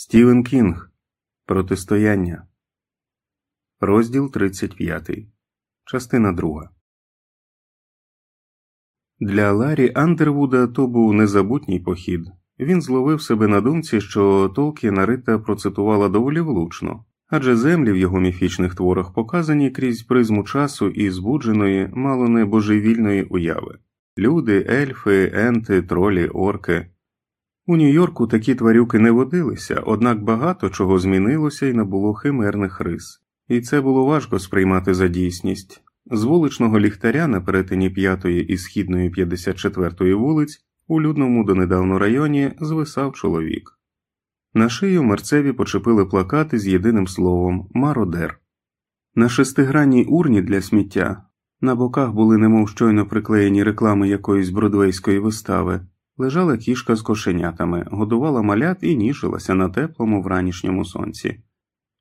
Стівен Кінг Протистояння. Розділ 35. Частина 2. Для Ларі Андервуда то був незабутній похід. Він зловив себе на думці, що Толкіна Рита процитувала доволі влучно, адже землі в його міфічних творах показані крізь призму часу і збудженої, мало не божевільної уяви люди, ельфи, енти, тролі, орки. У Нью-Йорку такі тварюки не водилися, однак багато чого змінилося і набуло химерних рис, і це було важко сприймати за дійсність. З вуличного ліхтаря на перетині 5-ї і східної 54-ї вулиць у людному донедавно районі звисав чоловік. На шию мерцеві почепили плакати з єдиним словом мародер. На шестигранній урні для сміття на боках були немов щойно приклеєні реклами якоїсь бродвейської вистави. Лежала кішка з кошенятами, годувала малят і ніжилася на теплому вранішньому сонці.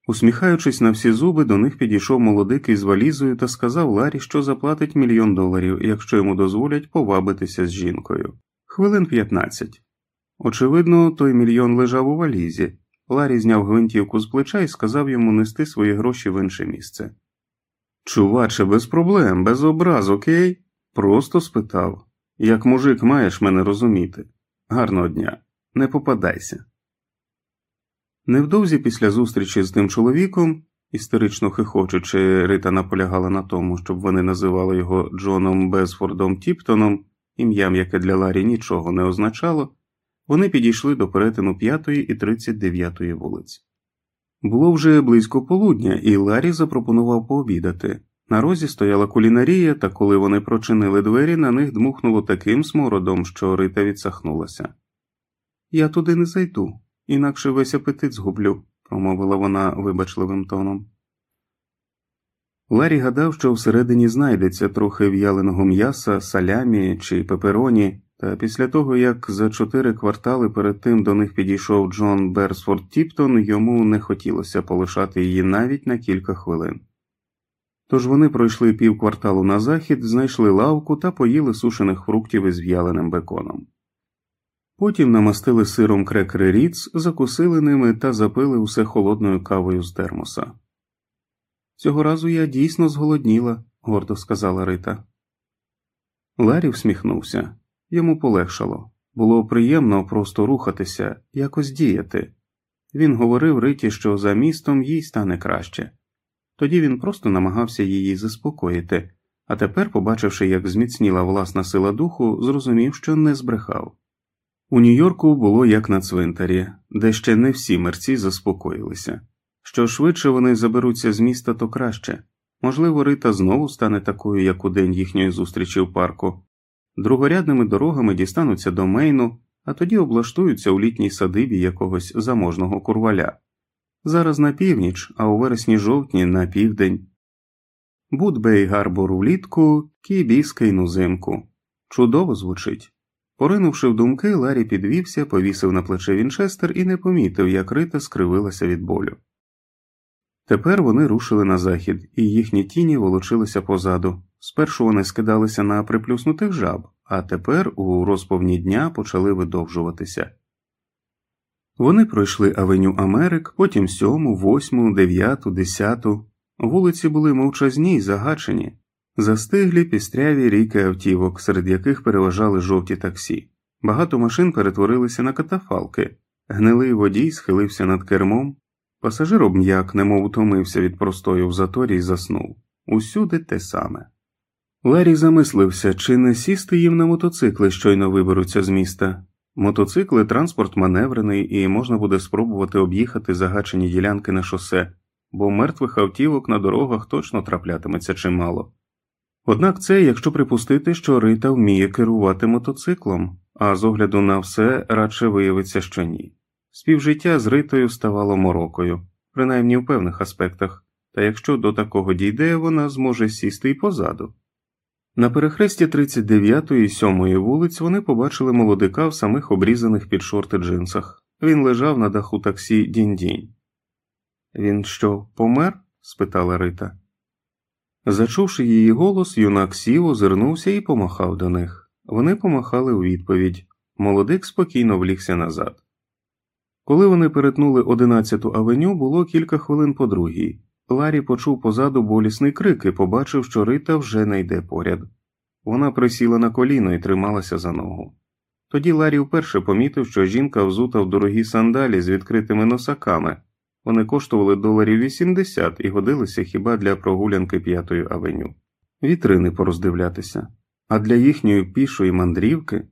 Усміхаючись на всі зуби, до них підійшов молодик із валізою та сказав Ларі, що заплатить мільйон доларів, якщо йому дозволять повабитися з жінкою. Хвилин 15. Очевидно, той мільйон лежав у валізі. Ларі зняв гвинтівку з плеча і сказав йому нести свої гроші в інше місце. Чуваче, без проблем, без образ, окей? Просто спитав. Як мужик маєш мене розуміти. Гарного дня, не попадайся. Невдовзі після зустрічі з тим чоловіком, істерично хихочучи, Рита наполягала на тому, щоб вони називали його Джоном Безфордом Тіптоном, ім'ям, яке для Ларі нічого не означало, вони підійшли до перетину 5 і 39 вулиць. Було вже близько полудня, і Ларі запропонував пообідати. На розі стояла кулінарія, та коли вони прочинили двері, на них дмухнуло таким смородом, що Рита відсахнулася. Я туди не зайду, інакше весь апетит згублю, промовила вона вибачливим тоном. Ларі гадав, що всередині знайдеться трохи в'яленого м'яса, салямі чи пепероні, та після того, як за чотири квартали перед тим до них підійшов Джон Берсфорд Тіптон, йому не хотілося полишати її навіть на кілька хвилин. Тож вони пройшли півкварталу на захід, знайшли лавку та поїли сушених фруктів із в'яленим беконом. Потім намастили сиром крекери ріц, закусили ними та запили усе холодною кавою з термоса. Цього разу я дійсно зголодніла, гордо сказала Рита. Ларі всміхнувся. Йому полегшало. Було приємно просто рухатися, якось діяти. Він говорив Риті, що за містом їй стане краще. Тоді він просто намагався її заспокоїти, а тепер, побачивши, як зміцніла власна сила духу, зрозумів, що не збрехав. У Нью-Йорку було як на цвинтарі, де ще не всі мерці заспокоїлися. Що швидше вони заберуться з міста, то краще. Можливо, Рита знову стане такою, як у день їхньої зустрічі в парку. Другорядними дорогами дістануться до Мейну, а тоді облаштуються у літній садибі якогось заможного курваля. Зараз на північ, а у вересні жовтні на південь. Бутбей Гарбор улітку, Кібіскейн узимку. Чудово звучить. Поринувши в думки, Ларі підвівся, повісив на плече Вінчестер і не помітив, як Рита скривилася від болю. Тепер вони рушили на захід, і їхні тіні волочилися позаду. Спершу вони скидалися на приплюснутих жаб, а тепер у розповні дня почали видовжуватися. Вони пройшли авеню Америк, потім сьому, восьму, дев'яту, десяту. Вулиці були мовчазні й загачені, застиглі пістряві ріки автівок, серед яких переважали жовті таксі. Багато машин перетворилися на катафалки, гнилий водій схилився над кермом, пасажир обм'як, немов утомився від простою в заторі і заснув. Усюди те саме. Ларі замислився, чи не сісти їм на мотоцикли, щойно виберуться з міста. Мотоцикли транспорт маневрений і можна буде спробувати об'їхати загачені ділянки на шосе, бо мертвих автівок на дорогах точно траплятиметься чимало. Однак це якщо припустити, що Рита вміє керувати мотоциклом, а з огляду на все радше виявиться, що ні. Співжиття з Ритою ставало морокою, принаймні в певних аспектах, та якщо до такого дійде, вона зможе сісти й позаду. На перехресті 39 і 7 вулиць вони побачили молодика в самих обрізаних під шорти джинсах. Він лежав на даху таксі дінь-дінь. Він що, помер? спитала Рита. Зачувши її голос, юнак сів, озирнувся і помахав до них. Вони помахали у відповідь. Молодик спокійно влігся назад. Коли вони перетнули 11-ту авеню, було кілька хвилин по другій. Ларі почув позаду болісний крик і побачив, що Рита вже не йде поряд. Вона присіла на коліно і трималася за ногу. Тоді Ларі вперше помітив, що жінка взута в дорогі сандалі з відкритими носаками. Вони коштували доларів 80 і годилися хіба для прогулянки п'ятої авеню, вітрини пороздивлятися, а для їхньої пішої мандрівки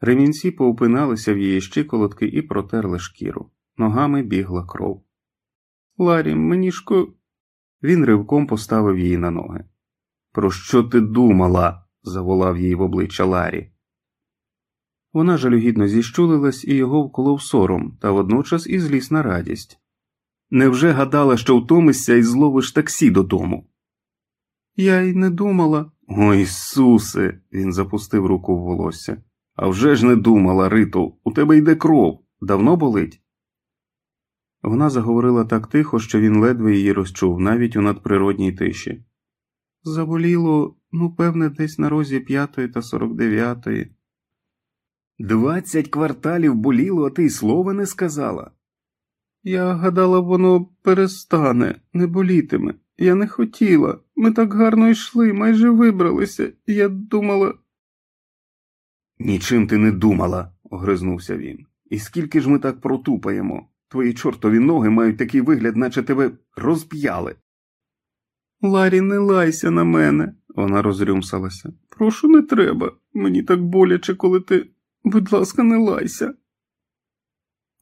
ремінці поупиналися в її щиколотки і протерли шкіру, ногами бігла кров. Ларі, мені шко. Він ривком поставив її на ноги. Про що ти думала? заволав їй в обличчя Ларі. Вона жалюгідно зіщулилась і його вколов сором, та водночас і злісна радість. Невже гадала, що втомишся і зловиш таксі додому? Я й не думала. О Ісусе, він запустив руку в волосся. «А вже ж не думала, Риту, у тебе йде кров. Давно болить? Вона заговорила так тихо, що він ледве її розчув, навіть у надприродній тиші. Заболіло, ну, певне, десь на розі п'ятої та сорок дев'ятої. Двадцять кварталів боліло, а ти й слова не сказала. Я гадала, воно перестане, не болітиме. Я не хотіла. Ми так гарно йшли, майже вибралися, я думала. Нічим ти не думала, огризнувся він. І скільки ж ми так протупаємо? Твої чортові ноги мають такий вигляд, наче тебе розп'яли. Ларі, не лайся на мене, вона розрюмсалася. Прошу, не треба. Мені так боляче, коли ти. Будь ласка, не лайся.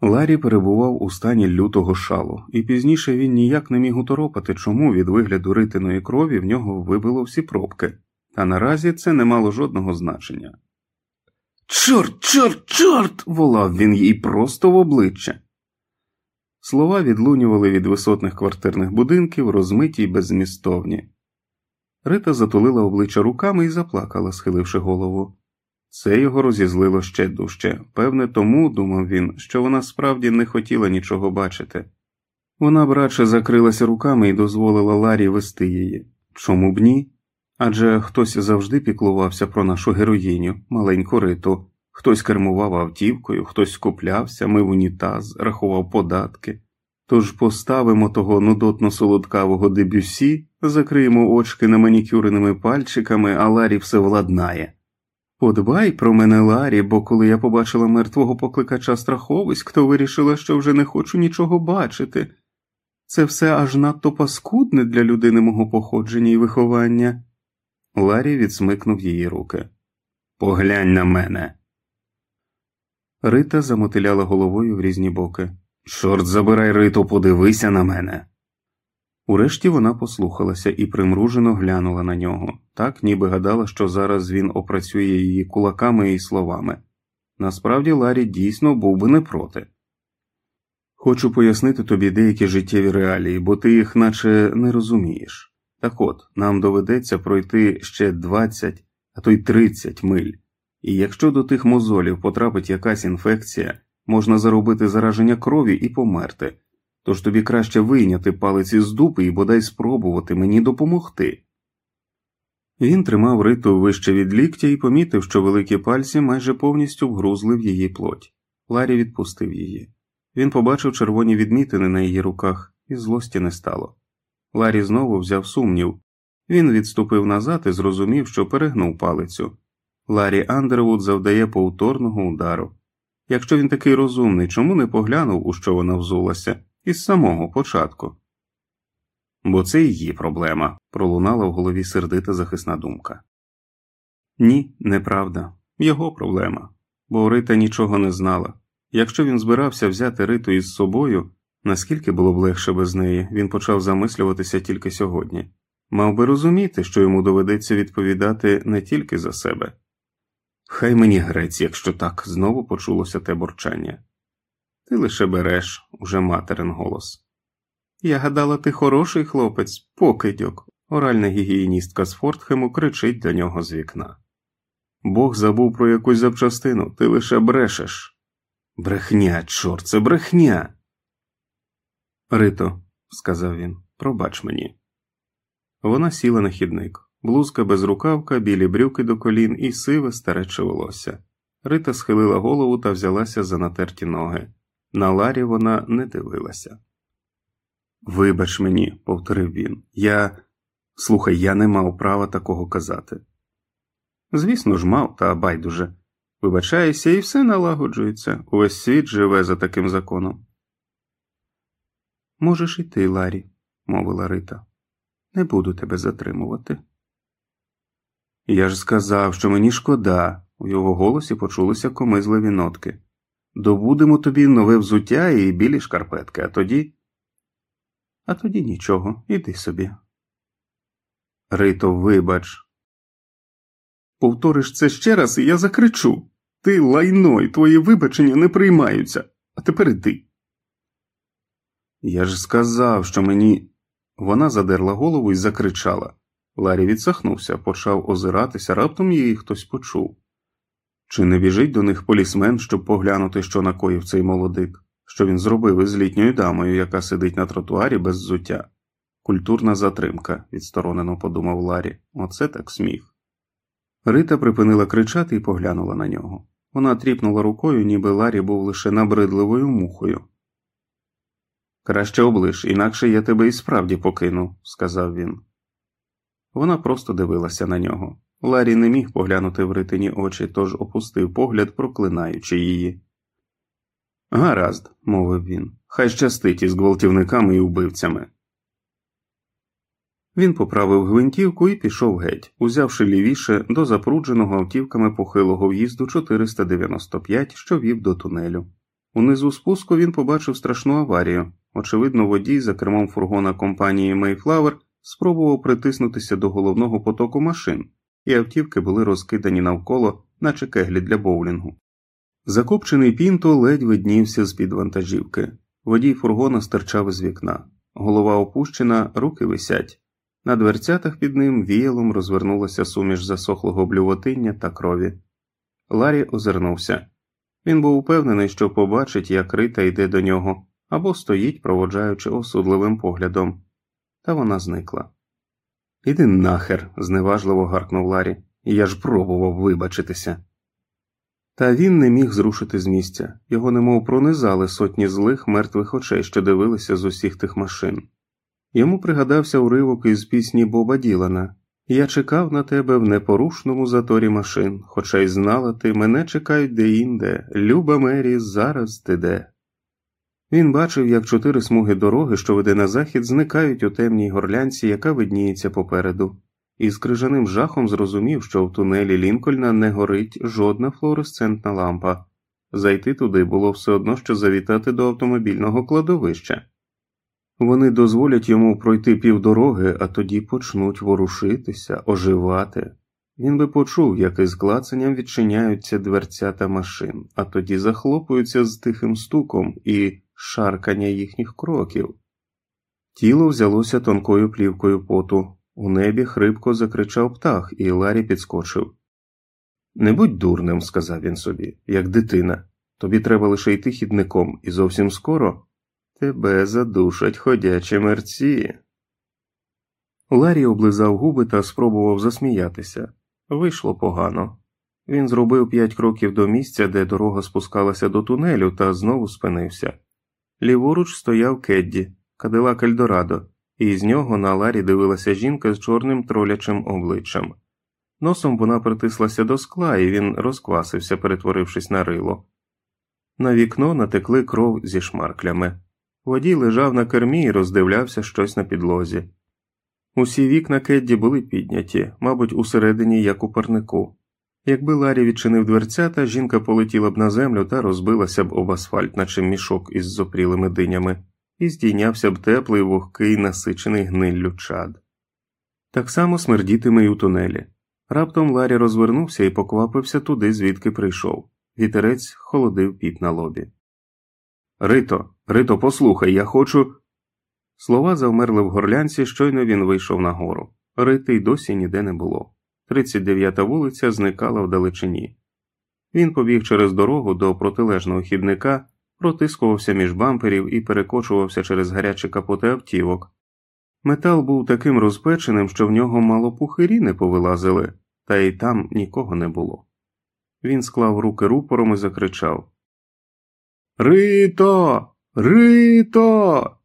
Ларі перебував у стані лютого шалу, і пізніше він ніяк не міг уторопати, чому від вигляду ритиної крові в нього вибило всі пробки, та наразі це не мало жодного значення. Чорт, чорт, чорт. волав він їй просто в обличчя. Слова відлунювали від висотних квартирних будинків, розмиті й беззмістовні. Рита затулила обличчя руками і заплакала, схиливши голову. Це його розізлило ще дужче. Певне, тому, думав він, що вона справді не хотіла нічого бачити. Вона б радше закрилася руками і дозволила Ларі вести її. Чому б ні? Адже хтось завжди піклувався про нашу героїню, маленьку риту, хтось кермував автівкою, хтось скуплявся, мив унітаз, рахував податки. Тож поставимо того нудотно солодкавого дебюсі, закриємо очки на манікюреними пальчиками, а Ларі все владнає. Подбай про мене, Ларі, бо коли я побачила мертвого покликача страховиськ, то вирішила, що вже не хочу нічого бачити. Це все аж надто паскудне для людини мого походження і виховання. Ларі відсмикнув її руки. Поглянь на мене. Рита замотиляла головою в різні боки. Чорт забирай Риту, подивися на мене. Урешті вона послухалася і примружено глянула на нього, так ніби гадала, що зараз він опрацює її кулаками і словами. Насправді Ларі дійсно був би не проти. Хочу пояснити тобі деякі життєві реалії, бо ти їх наче не розумієш. Так от, нам доведеться пройти ще 20, а то й 30 миль, і якщо до тих мозолів потрапить якась інфекція, можна заробити зараження крові і померти тож тобі краще вийняти палець із дупи і бодай спробувати мені допомогти. Він тримав риту вище від ліктя і помітив, що великі пальці майже повністю вгрузли в її плоть. Ларі відпустив її. Він побачив червоні відмітини на її руках, і злості не стало. Ларі знову взяв сумнів. Він відступив назад і зрозумів, що перегнув палицю. Ларі Андервуд завдає повторного удару. Якщо він такий розумний, чому не поглянув, у що вона взулася, із самого початку. Бо це її проблема, пролунала в голові сердита захисна думка. Ні, неправда, його проблема, бо Рита нічого не знала. Якщо він збирався взяти Риту із собою, наскільки було б легше без неї, він почав замислюватися тільки сьогодні, мав би розуміти, що йому доведеться відповідати не тільки за себе. Хай мені грець, якщо так, знову почулося те борчання. Ти лише береш уже материн голос. Я гадала, ти хороший хлопець, покидьок. Оральна гігієністка з Фортхему кричить для нього з вікна. Бог забув про якусь запчастину, ти лише брешеш. Брехня, чорт, це брехня. Рито, сказав він, пробач мені. Вона сіла на хідник, блузка без рукавка, білі брюки до колін і сиве старече волосся. Рита схилила голову та взялася за натерті ноги. На Ларі вона не дивилася. Вибач мені, повторив він, я. Слухай, я не мав права такого казати. Звісно ж, мав, та байдуже. Вибачаюся, і все налагоджується. Увесь світ живе за таким законом. Можеш іти, Ларі, мовила Рита. Не буду тебе затримувати. Я ж сказав, що мені шкода, у його голосі почулися комизливі нотки. Добудемо тобі нове взуття і білі шкарпетки, а тоді. А тоді нічого, іди собі. Рито, вибач. Повториш це ще раз, і я закричу. Ти лайно, і твої вибачення не приймаються, а тепер іди. Я ж сказав, що мені. Вона задерла голову і закричала. Ларі відсахнувся, почав озиратися, раптом її хтось почув. Чи не біжить до них полісмен, щоб поглянути, що накоїв цей молодик, що він зробив із літньою дамою, яка сидить на тротуарі без зуття? Культурна затримка, відсторонено подумав Ларі. Оце так сміх. Рита припинила кричати і поглянула на нього. Вона тріпнула рукою, ніби Ларі був лише набридливою мухою. Краще облиш, інакше я тебе і справді покину, сказав він. Вона просто дивилася на нього. Ларі не міг поглянути в ритині очі, тож опустив погляд, проклинаючи її. Гаразд, мовив він, хай щастить із гвалтівниками і вбивцями. Він поправив гвинтівку і пішов геть, узявши лівіше до запрудженого автівками похилого в'їзду 495, що вів до тунелю. Унизу спуску він побачив страшну аварію. Очевидно, водій за кермом фургона компанії Mayflower спробував притиснутися до головного потоку машин, і автівки були розкидані навколо, наче кеглі для боулінгу. Закопчений пінто ледь виднівся з під вантажівки. Водій фургона стирчав із вікна, голова опущена, руки висять. На дверцятах під ним віялом розвернулася суміш засохлого блювотиння та крові. Ларі озирнувся. Він був упевнений, що побачить, як Рита йде до нього, або стоїть, проводжаючи осудливим поглядом, та вона зникла. Іди нахер, зневажливо гаркнув Ларі, я ж пробував вибачитися. Та він не міг зрушити з місця, його немов пронизали сотні злих мертвих очей, що дивилися з усіх тих машин. Йому пригадався уривок із пісні Боба Ділана Я чекав на тебе в непорушному заторі машин, хоча й знала ти, мене чекають деінде, люба Мері, зараз ти де. Він бачив, як чотири смуги дороги, що веде на захід, зникають у темній горлянці, яка видніється попереду, і з крижаним жахом зрозумів, що в тунелі Лінкольна не горить жодна флуоресцентна лампа. Зайти туди було все одно, що завітати до автомобільного кладовища. Вони дозволять йому пройти півдороги, а тоді почнуть ворушитися, оживати. Він би почув, як із клацанням відчиняються дверця та машин, а тоді захлопуються з тихим стуком і шаркання їхніх кроків. Тіло взялося тонкою плівкою поту, у небі хрипко закричав птах, і Ларі підскочив. Не будь дурним, сказав він собі, як дитина. Тобі треба лише йти хідником, і зовсім скоро тебе задушать ходячі мерці. Ларі облизав губи та спробував засміятися. Вийшло погано. Він зробив п'ять кроків до місця, де дорога спускалася до тунелю, та знову спинився. Ліворуч стояв Кедді, кадилак Ельдорадо, і з нього на Ларі дивилася жінка з чорним тролячим обличчям. Носом вона притислася до скла, і він розквасився, перетворившись на рило. На вікно натекли кров зі шмарклями. Водій лежав на кермі і роздивлявся щось на підлозі. Усі вікна Кедді були підняті, мабуть, усередині, як у парнику. Якби Ларі відчинив дверцята, жінка полетіла б на землю та розбилася б об асфальт, наче мішок із зопрілими динями, і здійнявся б теплий, вогкий, насичений гниллю чад. Так само смердітиме й у тунелі. Раптом Ларі розвернувся і поквапився туди, звідки прийшов. Вітерець холодив піт на лобі. Рито, Рито, послухай, я хочу. Слова завмерли в горлянці, щойно він вийшов на гору. Рити й досі ніде не було. 39-та вулиця зникала в далечині. Він побіг через дорогу до протилежного хідника, протискувався між бамперів і перекочувався через гарячі капоти автівок. Метал був таким розпеченим, що в нього мало пухирі не повилазили, та й там нікого не було. Він склав руки рупором і закричав Рито, Рито.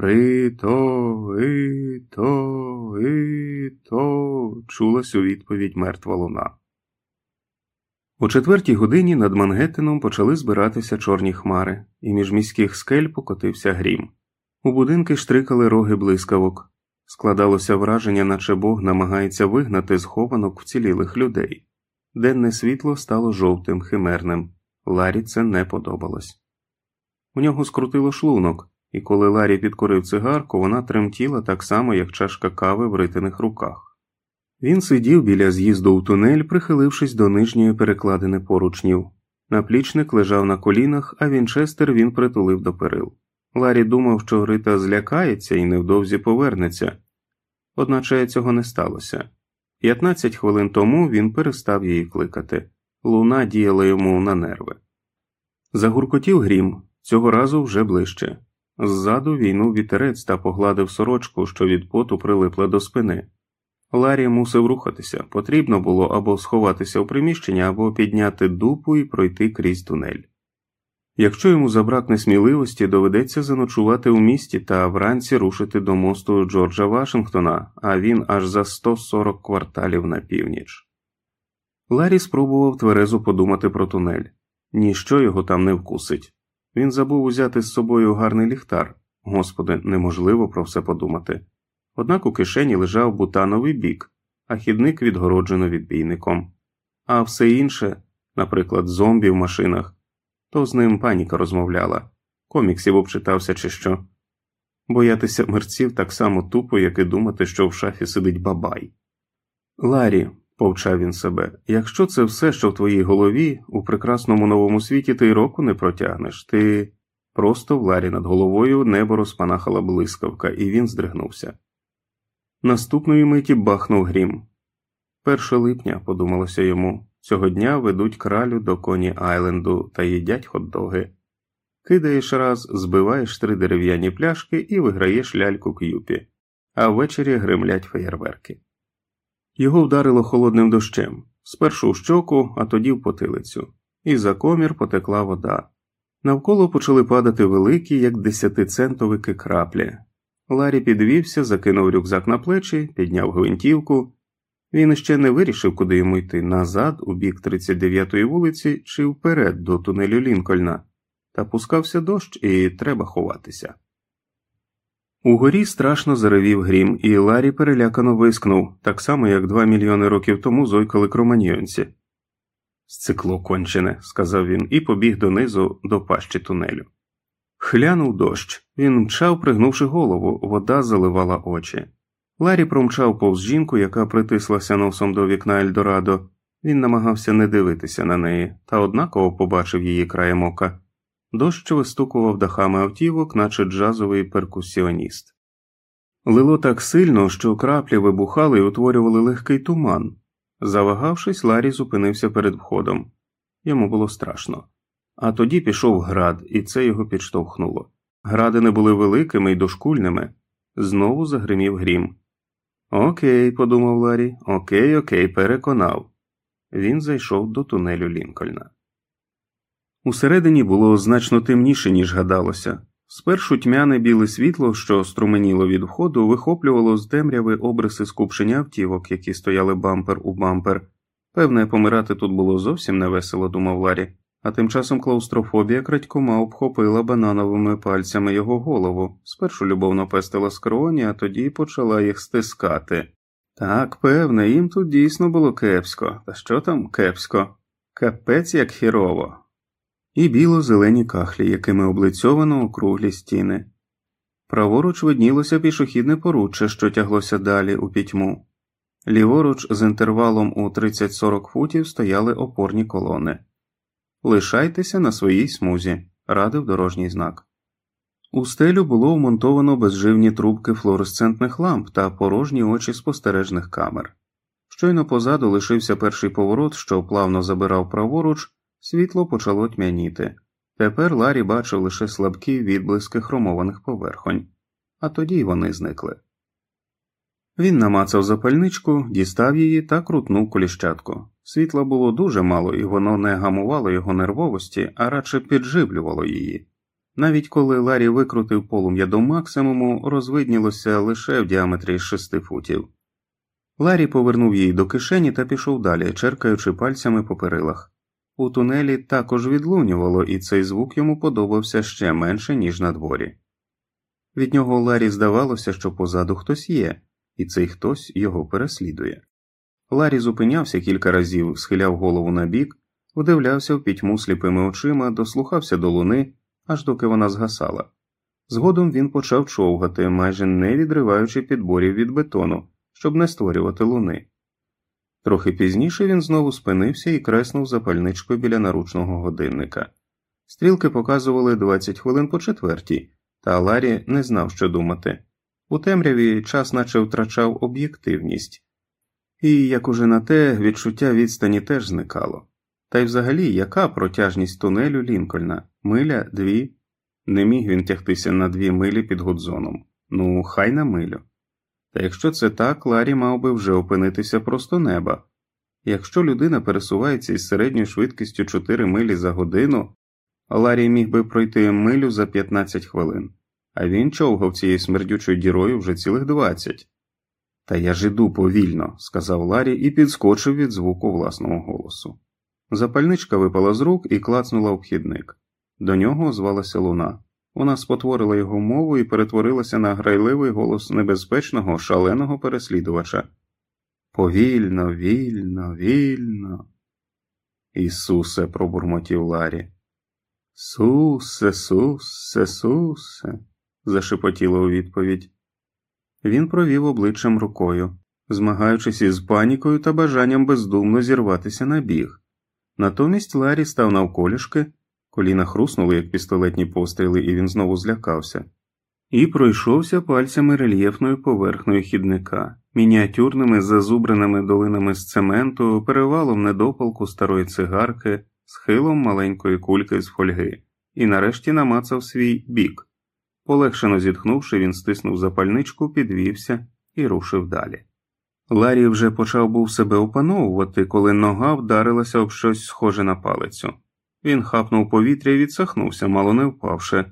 Рито, Рито, Рито, чулась у відповідь мертва луна. О четвертій годині над Мангеттеном почали збиратися чорні хмари, і між міських скель покотився грім. У будинки штрикали роги блискавок. Складалося враження, наче Бог намагається вигнати схованок вцілілих людей. Денне світло стало жовтим, химерним. Ларі це не подобалось. У нього скрутило шлунок, і коли Ларі підкорив цигарку, вона тремтіла так само, як чашка кави в ритиних руках. Він сидів біля з'їзду у тунель, прихилившись до нижньої перекладини поручнів. Наплічник лежав на колінах, а Вінчестер він притулив до перил. Ларі думав, що Рита злякається і невдовзі повернеться, одначе цього не сталося. П'ятнадцять хвилин тому він перестав її кликати. Луна діяла йому на нерви. Загуркотів грім, цього разу вже ближче. Ззаду війнув вітерець та погладив сорочку, що від поту прилипла до спини. Ларі мусив рухатися, потрібно було або сховатися у приміщення, або підняти дупу і пройти крізь тунель. Якщо йому забракне сміливості, доведеться заночувати у місті та вранці рушити до мосту Джорджа Вашингтона, а він аж за 140 кварталів на північ. Ларі спробував тверезо подумати про тунель ніщо його там не вкусить. Він забув узяти з собою гарний ліхтар. Господи, неможливо про все подумати. Однак у кишені лежав бутановий бік, а хідник відгороджено відбійником, а все інше, наприклад, зомбі в машинах, то з ним паніка розмовляла, коміксів обчитався чи що. Боятися мерців так само тупо, як і думати, що в шафі сидить бабай. Ларі, повчав він себе, якщо це все, що в твоїй голові, у прекрасному новому світі ти й року не протягнеш, ти просто в Ларі над головою небо розпанахала блискавка, і він здригнувся. Наступної миті бахнув грім. Перше липня, подумалося йому, цього дня ведуть кралю до коні Айленду та їдять хот-доги. Кидаєш раз, збиваєш три дерев'яні пляшки і виграєш ляльку к'юпі, а ввечері гремлять феєрверки. Його вдарило холодним дощем, спершу в щоку, а тоді в потилицю, і за комір потекла вода. Навколо почали падати великі, як десятицентовики краплі. Ларі підвівся, закинув рюкзак на плечі, підняв гвинтівку. Він ще не вирішив, куди йому йти назад, у бік 39-ї вулиці чи вперед до тунелю Лінкольна, та пускався дощ, і треба ховатися. Угорі страшно заревів грім, і Ларі перелякано вискнув, так само, як два мільйони років тому зойкали кроманьйонці. Сцикло кончене, сказав він і побіг донизу до пащі тунелю. Хлянув дощ, він мчав, пригнувши голову, вода заливала очі. Ларі промчав повз жінку, яка притислася носом до вікна Ельдорадо. Він намагався не дивитися на неї, та однаково побачив її краєм ока. Дощ вистукував дахами автівок, наче джазовий перкусіоніст. Лило так сильно, що краплі вибухали і утворювали легкий туман. Завагавшись, Ларі зупинився перед входом. Йому було страшно. А тоді пішов град, і це його підштовхнуло. Гради не були великими й дошкульними. Знову загримів грім. Окей, подумав Ларі, окей, окей, переконав. Він зайшов до тунелю Лінкольна. Усередині було значно темніше, ніж гадалося. Спершу тьмяне біле світло, що струменіло від входу, вихоплювало з темряви обриси скупчення автівок, які стояли бампер у бампер. Певне, помирати тут було зовсім невесело, думав Ларі, а тим часом клаустрофобія крадькома обхопила банановими пальцями його голову, спершу любовно пестила скроні, а тоді почала їх стискати. Так, певне, їм тут дійсно було кепсько, та що там кепсько? Капець як хірово і біло-зелені кахлі, якими облицьовано округлі стіни. Праворуч виднілося пішохідне поруччя, що тяглося далі у пітьму. Ліворуч, з інтервалом у 30-40 футів стояли опорні колони. Лишайтеся на своїй смузі, радив дорожній знак. У стелю було вмонтовано безживні трубки флуоресцентних ламп та порожні очі спостережних камер. Щойно позаду лишився перший поворот, що плавно забирав праворуч, Світло почало тьмяніти. Тепер Ларі бачив лише слабкі відблиски хромованих поверхонь, а тоді й вони зникли. Він намацав запальничку, дістав її та крутнув коліщатку. Світла було дуже мало, і воно не гамувало його нервовості, а радше підживлювало її. Навіть коли Ларі викрутив полум'я до максимуму, розвиднілося лише в діаметрі шести футів. Ларі повернув її до кишені та пішов далі, черкаючи пальцями по перилах. У тунелі також відлунювало, і цей звук йому подобався ще менше, ніж на дворі. Від нього Ларі здавалося, що позаду хтось є, і цей хтось його переслідує. Ларі зупинявся кілька разів, схиляв голову на бік, вдивлявся в пітьму сліпими очима, дослухався до луни, аж доки вона згасала. Згодом він почав човгати, майже не відриваючи підборів від бетону, щоб не створювати луни. Трохи пізніше він знову спинився і креснув запальничкою біля наручного годинника. Стрілки показували 20 хвилин по четвертій, та Ларі не знав, що думати. У темряві час наче втрачав об'єктивність, і, як уже на те, відчуття відстані теж зникало. Та й взагалі, яка протяжність тунелю Лінкольна? Миля, дві? Не міг він тягтися на дві милі під Гудзоном. Ну, хай на милю. Та якщо це так, Ларі мав би вже опинитися просто неба. Якщо людина пересувається із середньою швидкістю 4 милі за годину, Ларі міг би пройти милю за 15 хвилин, а він човгав цією смердючою дірою вже цілих 20. Та я ж іду повільно, сказав Ларі і підскочив від звуку власного голосу. Запальничка випала з рук і клацнула обхідник. До нього звалася луна. Вона спотворила його мову і перетворилася на грайливий голос небезпечного, шаленого переслідувача. Повільно, вільно, вільно. Ісусе, пробурмотів Ларі. Сусе, сусе, сусе, зашепотіло у відповідь. Він провів обличчям рукою, змагаючись із панікою та бажанням бездумно зірватися на біг. Натомість Ларі став навколішки, коліна хруснули, як пістолетні постріли, і він знову злякався, і пройшовся пальцями рельєфною поверхнею хідника, мініатюрними зазубреними долинами з цементу, перевалом недопалку старої цигарки, схилом маленької кульки з фольги, і нарешті намацав свій бік. Полегшено зітхнувши, він стиснув запальничку, підвівся і рушив далі. Ларі вже почав був себе опановувати, коли нога вдарилася об щось схоже на палицю. Він хапнув повітря і відсахнувся, мало не впавши.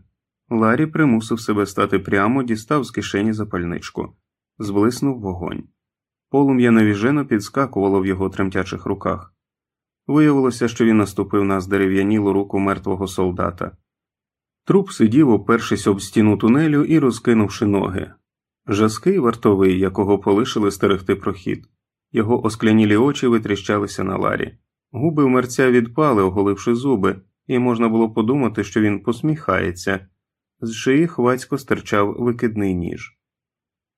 Ларі примусив себе стати прямо, дістав з кишені запальничку, зблиснув вогонь. Полум'я навіжено підскакувало в його тремтячих руках. Виявилося, що він наступив на здерев'янілу руку мертвого солдата. Труп сидів, опершись об стіну тунелю і розкинувши ноги. Жаский вартовий, якого полишили стерегти прохід, його осклянілі очі витріщалися на ларі, губи мерця відпали, оголивши зуби, і можна було подумати, що він посміхається, з шиї хвацько стирчав викидний ніж.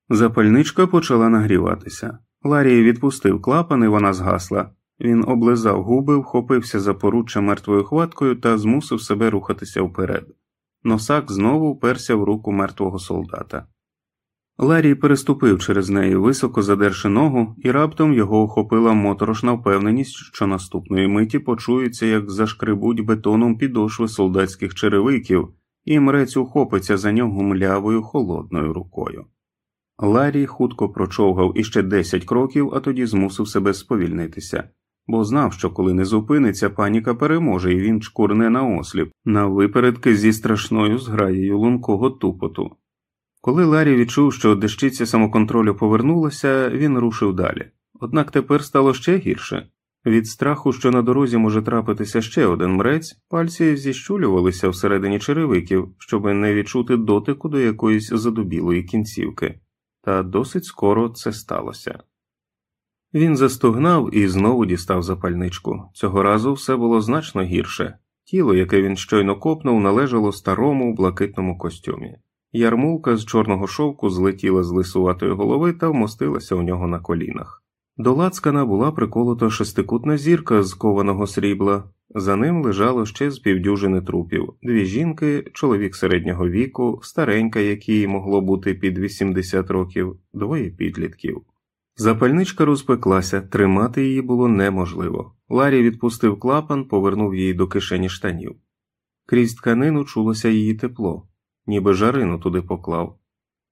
Запальничка почала нагріватися. Ларій відпустив клапан, і вона згасла. Він облизав губи, вхопився за поруччя мертвою хваткою та змусив себе рухатися вперед. Носак знову вперся в руку мертвого солдата. Ларі переступив через неї, високо задерши ногу, і раптом його охопила моторошна впевненість, що наступної миті почується, як зашкребуть бетоном підошви солдатських черевиків, і мрець ухопиться за нього млявою холодною рукою. Ларі хутко прочовгав іще десять кроків, а тоді змусив себе сповільнитися бо знав, що коли не зупиниться, паніка переможе, і він чкурне на осліп, на випередки зі страшною зграєю лункого тупоту. Коли Ларі відчув, що дещиця самоконтролю повернулася, він рушив далі. Однак тепер стало ще гірше. Від страху, що на дорозі може трапитися ще один мрець, пальці зіщулювалися всередині черевиків, щоб не відчути дотику до якоїсь задубілої кінцівки, та досить скоро це сталося. Він застогнав і знову дістав запальничку. Цього разу все було значно гірше. Тіло, яке він щойно копнув, належало старому блакитному костюмі. Ярмулка з чорного шовку злетіла з лисуватої голови та вмостилася у нього на колінах. До лацкана була приколота шестикутна зірка з кованого срібла, за ним лежало ще з півдюжини трупів дві жінки, чоловік середнього віку, старенька, якій могло бути під 80 років, двоє підлітків. Запальничка розпеклася, тримати її було неможливо. Ларі відпустив клапан, повернув її до кишені штанів. Крізь тканину чулося її тепло, ніби жарину туди поклав.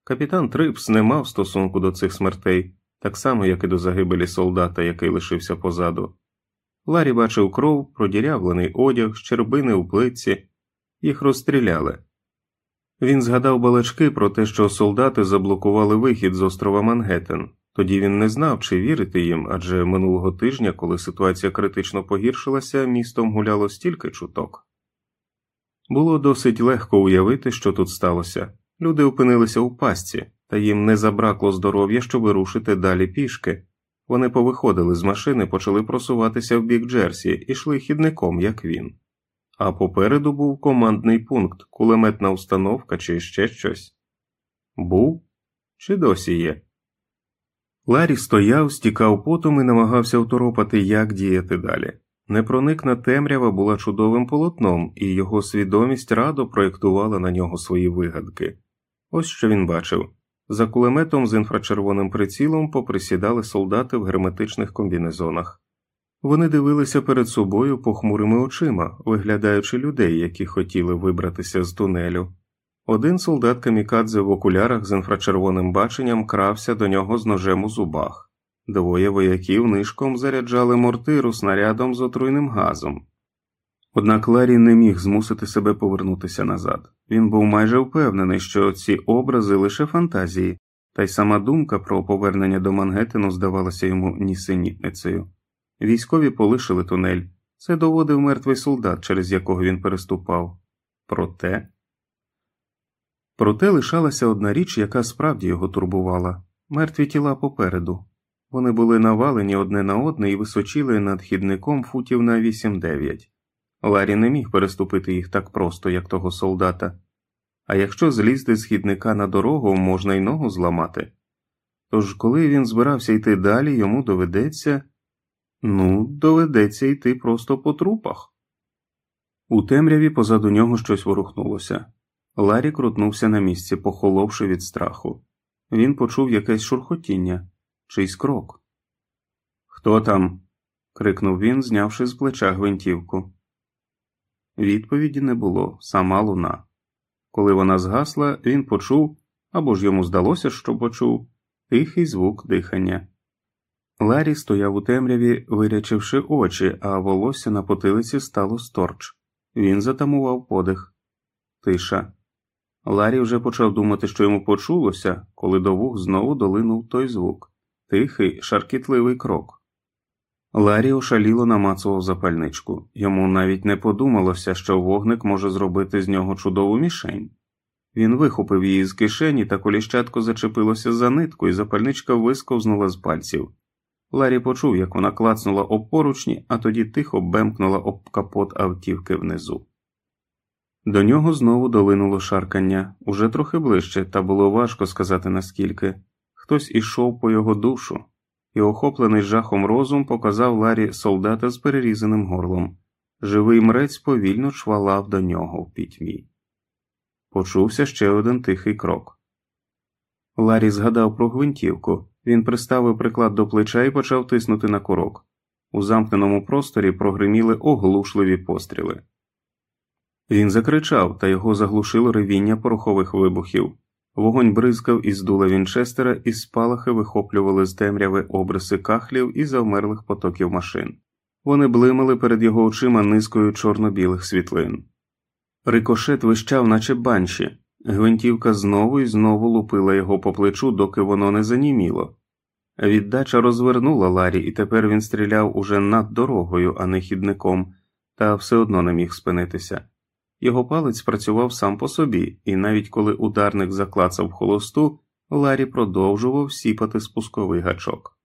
Капітан Трипс не мав стосунку до цих смертей, так само, як і до загибелі солдата, який лишився позаду. Ларі бачив кров, продірявлений одяг, щербини у плитці, їх розстріляли. Він згадав балачки про те, що солдати заблокували вихід з острова Мангеттен. Тоді він не знав, чи вірити їм, адже минулого тижня, коли ситуація критично погіршилася, містом гуляло стільки чуток. Було досить легко уявити, що тут сталося. Люди опинилися у пастці, та їм не забракло здоров'я, щоб рушити далі пішки. Вони повиходили з машини, почали просуватися в бік Джерсі і йшли хідником, як він. А попереду був командний пункт, кулеметна установка чи ще щось. Був чи досі є? Ларі стояв, стікав потом і намагався второпати, як діяти далі. Непроникна темрява була чудовим полотном, і його свідомість радо проєктувала на нього свої вигадки. Ось що він бачив за кулеметом з інфрачервоним прицілом поприсідали солдати в герметичних комбінезонах. Вони дивилися перед собою похмурими очима, виглядаючи людей, які хотіли вибратися з тунелю. Один солдат камікадзе в окулярах з інфрачервоним баченням крався до нього з ножем у зубах, двоє вояків нишком заряджали мортиру снарядом з отруйним газом. Однак Ларі не міг змусити себе повернутися назад. Він був майже впевнений, що ці образи лише фантазії, та й сама думка про повернення до Мангеттену здавалася йому нісенітницею. Військові полишили тунель, це доводив мертвий солдат, через якого він переступав. Проте. Проте лишалася одна річ, яка справді його турбувала мертві тіла попереду. Вони були навалені одне на одне і височили над хідником футів на 8-9. Ларі не міг переступити їх так просто, як того солдата, а якщо злізти з хідника на дорогу, можна й ногу зламати. Тож, коли він збирався йти далі, йому доведеться ну, доведеться йти просто по трупах. У темряві позаду нього щось ворухнулося. Ларі крутнувся на місці, похоловши від страху. Він почув якесь шурхотіння, чийсь крок. Хто там? крикнув він, знявши з плеча гвинтівку. Відповіді не було, сама луна. Коли вона згасла, він почув або ж йому здалося, що почув тихий звук дихання. Ларі стояв у темряві, вирячивши очі, а волосся на потилиці стало сторч. Він затамував подих. Тиша. Ларі вже почав думати, що йому почулося, коли до вух знову долинув той звук тихий, шаркітливий крок. Ларі ошаліло намацував запальничку, йому навіть не подумалося, що вогник може зробити з нього чудову мішень. Він вихопив її з кишені, та коліщатко зачепилося за нитку, і запальничка висковзнула з пальців. Ларі почув, як вона клацнула об поручні, а тоді тихо бемкнула об капот автівки внизу. До нього знову долинуло шаркання уже трохи ближче, та було важко сказати наскільки. Хтось ішов по його душу і, охоплений жахом розум, показав Ларі солдата з перерізаним горлом. Живий мрець повільно чвалав до нього в пітьмі. Почувся ще один тихий крок. Ларі згадав про гвинтівку. Він приставив приклад до плеча і почав тиснути на курок. У замкненому просторі прогриміли оглушливі постріли. Він закричав, та його заглушило ревіння порохових вибухів. Вогонь бризкав із дула Вінчестера, і спалахи вихоплювали з темряви обриси кахлів і завмерлих потоків машин. Вони блимали перед його очима низкою чорно-білих світлин. Рикошет вищав, наче банші. Гвинтівка знову і знову лупила його по плечу, доки воно не заніміло. Віддача розвернула Ларі, і тепер він стріляв уже над дорогою, а не хідником, та все одно не міг спинитися. Його палець працював сам по собі, і навіть коли ударник заклацав холосту, Ларі продовжував сіпати спусковий гачок.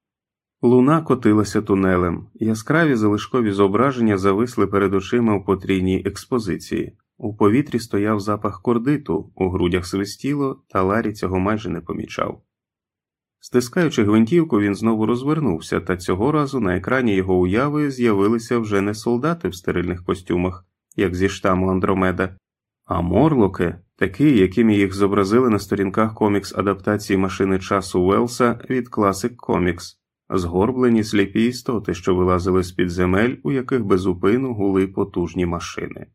Луна котилася тунелем, яскраві залишкові зображення зависли перед очима у потрійній експозиції. У повітрі стояв запах кордиту, у грудях свистіло, та Ларі цього майже не помічав. Стискаючи гвинтівку, він знову розвернувся, та цього разу на екрані його уяви з'явилися вже не солдати в стерильних костюмах як зі штаму Андромеда, а морлоки, такі, якими їх зобразили на сторінках комікс адаптації машини часу Велса від Classic Comics, згорблені сліпі істоти, що вилазили з під земель, у яких безупину гули потужні машини.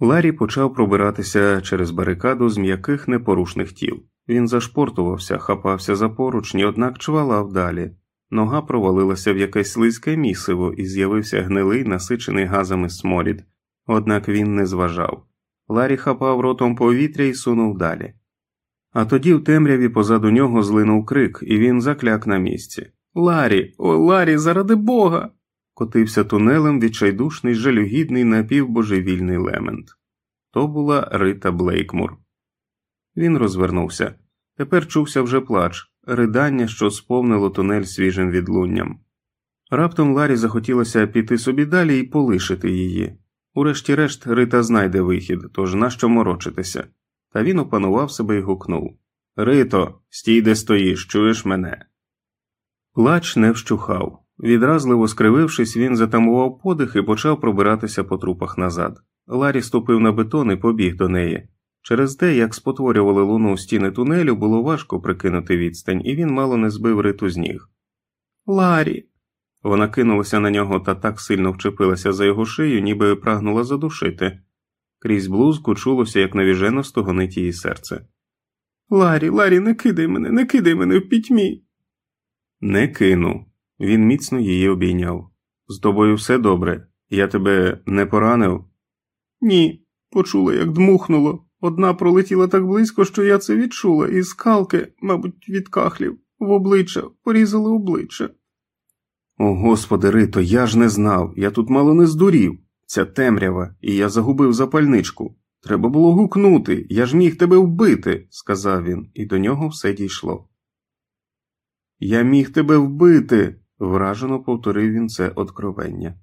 Ларі почав пробиратися через барикаду з м'яких непорушних тіл. Він зашпортувався, хапався за поручні, однак чвалав далі. Нога провалилася в якесь слизьке місиво і з'явився гнилий, насичений газами сморід, однак він не зважав. Ларі хапав ротом повітря і сунув далі. А тоді в темряві позаду нього злинув крик, і він закляк на місці. Ларі, о, Ларі, заради бога. котився тунелем відчайдушний, жалюгідний напівбожевільний лемент. То була Рита Блейкмур. Він розвернувся. Тепер чувся вже плач, ридання, що сповнило тунель свіжим відлунням. Раптом Ларі захотілося піти собі далі і полишити її. Урешті-решт Рита знайде вихід, тож нащо морочитися? Та він опанував себе і гукнув Рито, стій, де стоїш, чуєш мене. Плач не вщухав. Відразливо скривившись, він затамував подих і почав пробиратися по трупах назад. Ларі ступив на бетон і побіг до неї. Через те, як спотворювали луну стіни тунелю, було важко прикинути відстань, і він мало не збив риту з ніг. Ларі. Вона кинулася на нього та так сильно вчепилася за його шию, ніби прагнула задушити. Крізь блузку чулося, як навіжено стогонить її серце. Ларі, Ларі, не кидай мене, не кидай мене в пітьмі. Не кину. Він міцно її обійняв. З тобою все добре. Я тебе не поранив? Ні, почула, як дмухнуло. Одна пролетіла так близько, що я це відчула, і скалки, мабуть, від кахлів, в обличчя, порізали обличчя. О, господи, Рито, я ж не знав, я тут мало не здурів. Ця темрява, і я загубив запальничку. Треба було гукнути, я ж міг тебе вбити, сказав він, і до нього все дійшло. Я міг тебе вбити, вражено повторив він це откровення.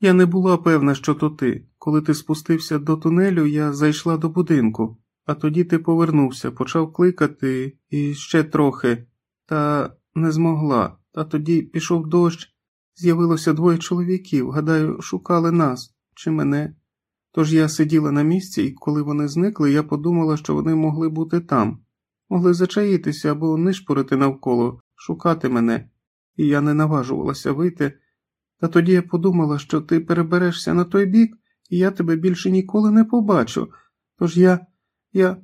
Я не була певна, що то ти. Коли ти спустився до тунелю, я зайшла до будинку, а тоді ти повернувся, почав кликати і ще трохи, та не змогла. А тоді пішов дощ, з'явилося двоє чоловіків, гадаю, шукали нас чи мене. Тож я сиділа на місці, і коли вони зникли, я подумала, що вони могли бути там, могли зачаїтися або нишпорити навколо, шукати мене, і я не наважувалася вийти. Та тоді я подумала, що ти переберешся на той бік, і я тебе більше ніколи не побачу. Тож я, я.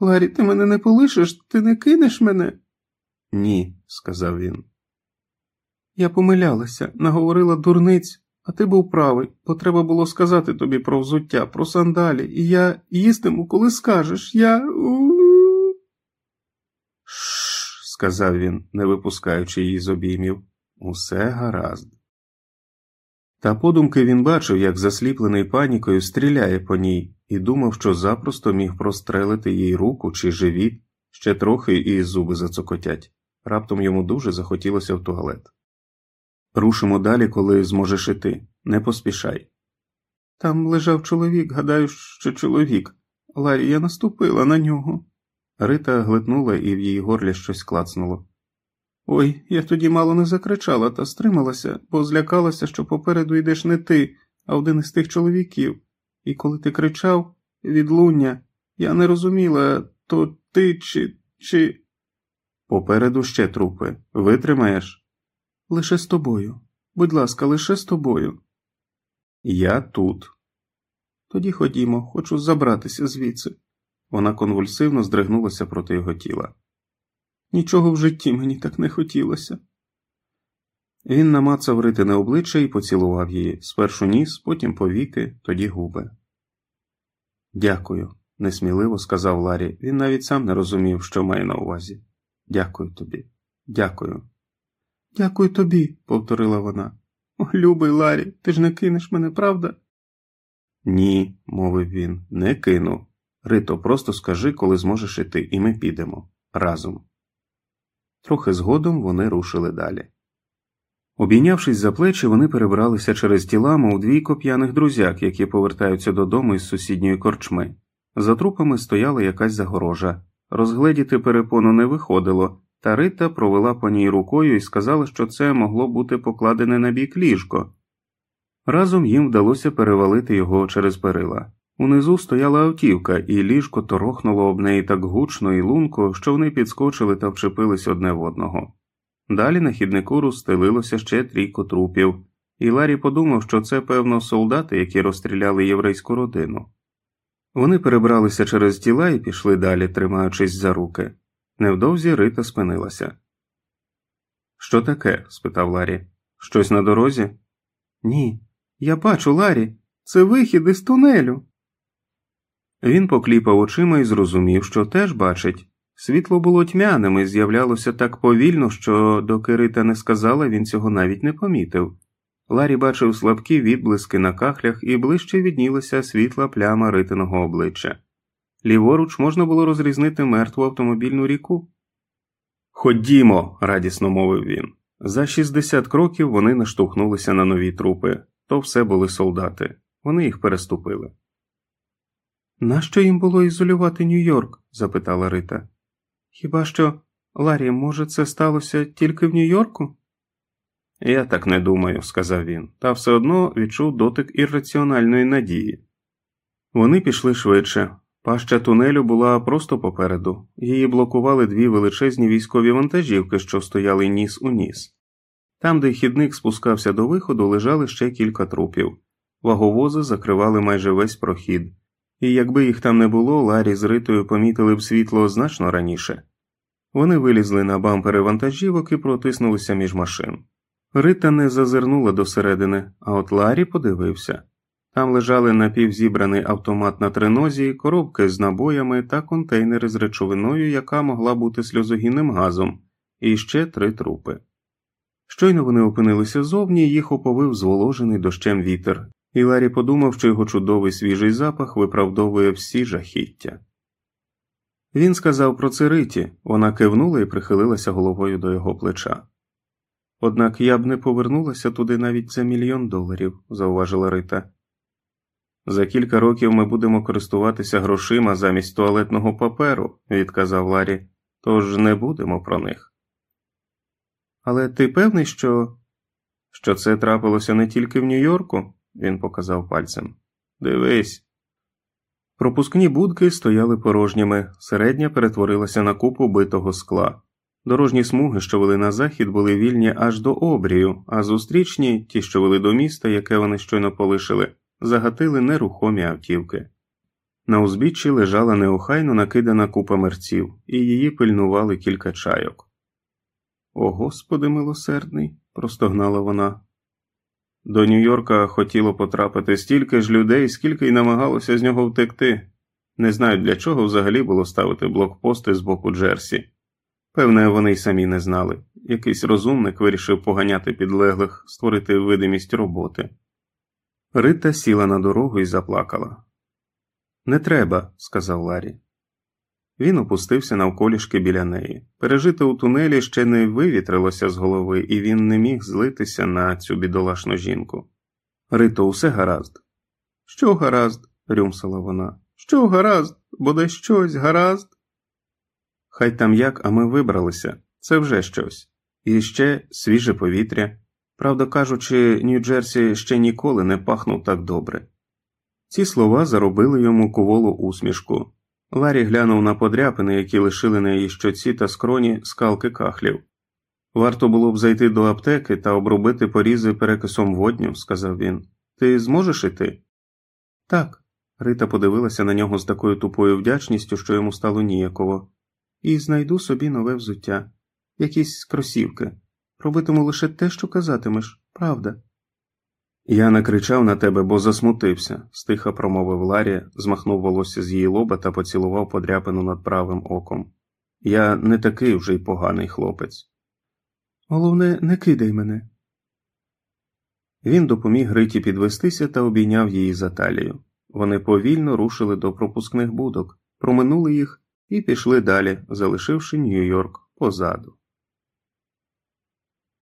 Ларі, ти мене не полишиш, ти не кинеш мене? Ні, сказав він. Я помилялася, наговорила дурниць, а ти був правий, бо треба було сказати тобі про взуття, про сандалі, і я їстиму, коли скажеш. Я. Шш, сказав він, не випускаючи її з обіймів. Усе гаразд. Та подумки він бачив, як засліплений панікою стріляє по ній, і думав, що запросто міг прострелити їй руку чи живіт, ще трохи і зуби зацокотять. Раптом йому дуже захотілося в туалет. Рушимо далі, коли зможеш іти, не поспішай. Там лежав чоловік, гадаю, що чоловік. Ларі, я наступила на нього. Рита глитнула і в її горлі щось клацнуло. Ой, я тоді мало не закричала та стрималася, бо злякалася, що попереду йдеш не ти, а один із тих чоловіків. І коли ти кричав відлуння, я не розуміла, то ти чи. чи. Попереду ще трупи. Витримаєш? Лише з тобою. Будь ласка, лише з тобою. Я тут. Тоді ходімо, хочу забратися звідси. Вона конвульсивно здригнулася проти його тіла. Нічого в житті мені так не хотілося. Він намацав ритине обличчя і поцілував її спершу ніс, потім повіки, тоді губи. Дякую, несміливо сказав Ларі. Він навіть сам не розумів, що має на увазі. Дякую тобі, дякую. Дякую тобі, повторила вона. Любий Ларі, ти ж не кинеш мене, правда? Ні, мовив він, не кину. Рито, просто скажи, коли зможеш іти, і ми підемо разом. Трохи згодом вони рушили далі. Обійнявшись за плечі, вони перебралися через тіла, мов двійко п'яних друзяк, які повертаються додому із сусідньої корчми. За трупами стояла якась загорожа. Розгледіти перепону не виходило, та Рита провела по ній рукою і сказала, що це могло бути покладене на бік ліжко. Разом їм вдалося перевалити його через перила. Унизу стояла автівка, і ліжко торохнуло об неї так гучно і лунко, що вони підскочили та вчепились одне в одного. Далі на хіднику розстелилося ще трійко трупів, і Ларі подумав, що це, певно, солдати, які розстріляли єврейську родину. Вони перебралися через тіла і пішли далі, тримаючись за руки. Невдовзі Рита спинилася. Що таке? спитав Ларі. Щось на дорозі? Ні. Я бачу, Ларі, це вихід із тунелю. Він покліпав очима і зрозумів, що теж бачить. Світло було тьмяним і з'являлося так повільно, що, доки Рита не сказала, він цього навіть не помітив. Ларі бачив слабкі відблиски на кахлях і ближче віднілася світла пляма ритиного обличчя. Ліворуч можна було розрізнити мертву автомобільну ріку. Ходімо, радісно мовив він. За 60 кроків вони наштовхнулися на нові трупи то все були солдати. Вони їх переступили. Нащо їм було ізолювати Нью-Йорк? запитала Рита. Хіба що, Ларі, може, це сталося тільки в Нью-Йорку? Я так не думаю, сказав він, та все одно відчув дотик ірраціональної надії. Вони пішли швидше. Паща тунелю була просто попереду, її блокували дві величезні військові вантажівки, що стояли ніс у ніс. Там, де хідник спускався до виходу, лежали ще кілька трупів, ваговози закривали майже весь прохід, і якби їх там не було, Ларі з Ритою помітили б світло значно раніше. Вони вилізли на бампери вантажівок і протиснулися між машин. Рита не зазирнула досередини, а от Ларі подивився. Там лежали напівзібраний автомат на тренозі, коробки з набоями та контейнери з речовиною, яка могла бути сльозогінним газом, і ще три трупи. Щойно вони опинилися зовні, їх оповив зволожений дощем вітер, і Ларі подумав, що його чудовий свіжий запах виправдовує всі жахіття. Він сказав про це Риті, вона кивнула і прихилилася головою до його плеча. Однак я б не повернулася туди навіть за мільйон доларів, зауважила Рита. За кілька років ми будемо користуватися грошима замість туалетного паперу, відказав Ларі, тож не будемо про них. Але ти певний, що Що це трапилося не тільки в Нью-Йорку, він показав пальцем. Дивись. Пропускні будки стояли порожніми, середня перетворилася на купу битого скла. Дорожні смуги, що вели на захід, були вільні аж до обрію, а зустрічні, ті, що вели до міста, яке вони щойно полишили, загатили нерухомі автівки. На узбіччі лежала неохайно накидана купа мерців, і її пильнували кілька чайок. О Господи милосердний, простогнала вона. До Нью-Йорка хотіло потрапити стільки ж людей, скільки й намагалося з нього втекти. Не знаю, для чого взагалі було ставити блокпости з боку Джерсі. Певне, вони й самі не знали. Якийсь розумник вирішив поганяти підлеглих, створити видимість роботи. Рита сіла на дорогу і заплакала. Не треба, сказав Ларі. Він опустився навколішки біля неї. Пережити у тунелі ще не вивітрилося з голови, і він не міг злитися на цю бідолашну жінку. Рито, усе гаразд. Що гаразд? рюмсала вона. Що гаразд, бодай щось гаразд. Хай там як, а ми вибралися, це вже щось. І ще свіже повітря. Правда кажучи, Нью-Джерсі ще ніколи не пахнув так добре. Ці слова заробили йому куволу усмішку. Ларі глянув на подряпини, які лишили на її щоці та скроні скалки кахлів. Варто було б зайти до аптеки та обробити порізи перекисом водню, сказав він. Ти зможеш іти? Так. Рита подивилася на нього з такою тупою вдячністю, що йому стало ніяково, і знайду собі нове взуття, якісь кросівки. Робитиму лише те, що казатимеш, правда. Я накричав на тебе, бо засмутився, стиха промовив Ларі, змахнув волосся з її лоба та поцілував подряпину над правим оком. Я не такий вже й поганий хлопець. Головне, не кидай мене. Він допоміг Риті підвестися та обійняв її за талію. Вони повільно рушили до пропускних будок, проминули їх і пішли далі, залишивши Нью-Йорк позаду.